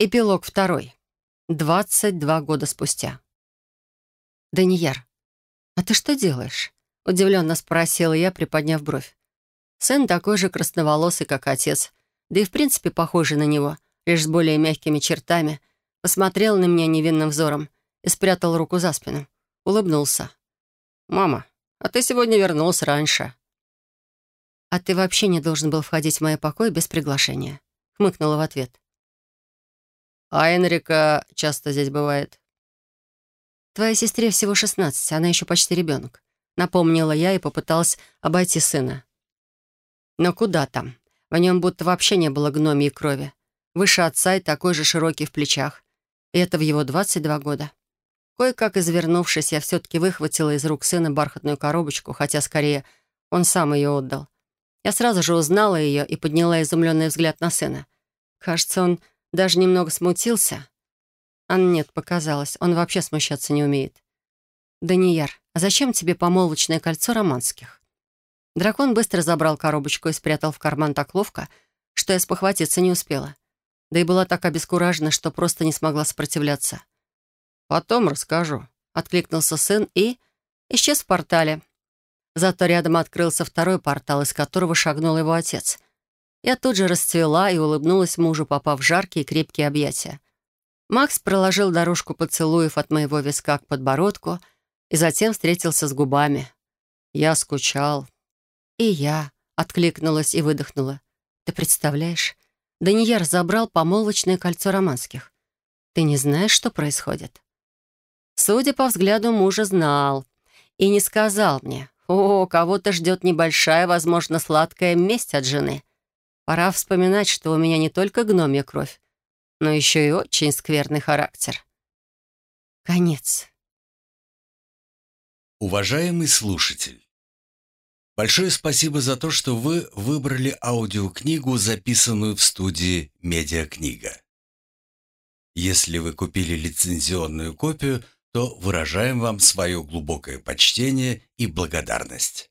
Эпилог второй. 22 года спустя. «Данияр, а ты что делаешь?» — удивленно спросила я, приподняв бровь. Сын такой же красноволосый, как отец, да и в принципе похожий на него, лишь с более мягкими чертами, посмотрел на меня невинным взором и спрятал руку за спину. Улыбнулся. «Мама, а ты сегодня вернулся раньше». «А ты вообще не должен был входить в мой покой без приглашения», — хмыкнула в ответ. А Энрика часто здесь бывает. Твоей сестре всего шестнадцать, она еще почти ребенок. Напомнила я и попыталась обойти сына. Но куда там? В нем будто вообще не было гномьей крови. Выше отца и такой же широкий в плечах. И это в его 22 года. Кое-как извернувшись, я все-таки выхватила из рук сына бархатную коробочку, хотя, скорее, он сам ее отдал. Я сразу же узнала ее и подняла изумленный взгляд на сына. Кажется, он даже немного смутился. А нет, показалось, он вообще смущаться не умеет. «Данияр, а зачем тебе помолвочное кольцо романских?» Дракон быстро забрал коробочку и спрятал в карман так ловко, что я спохватиться не успела. Да и была так обескуражена, что просто не смогла сопротивляться. «Потом расскажу», — откликнулся сын и исчез в портале. Зато рядом открылся второй портал, из которого шагнул его отец. Я тут же расцвела и улыбнулась мужу, попав в жаркие крепкие объятия. Макс проложил дорожку поцелуев от моего виска к подбородку и затем встретился с губами. Я скучал. И я откликнулась и выдохнула. Ты представляешь? Данияр забрал помолвочное кольцо романских. Ты не знаешь, что происходит? Судя по взгляду мужа, знал. И не сказал мне. О, кого-то ждет небольшая, возможно, сладкая месть от жены. Пора вспоминать, что у меня не только гномья кровь, но еще и очень скверный характер. Конец. Уважаемый слушатель, большое спасибо за то, что вы выбрали аудиокнигу, записанную в студии «Медиакнига». Если вы купили лицензионную копию, то выражаем вам свое глубокое почтение и благодарность.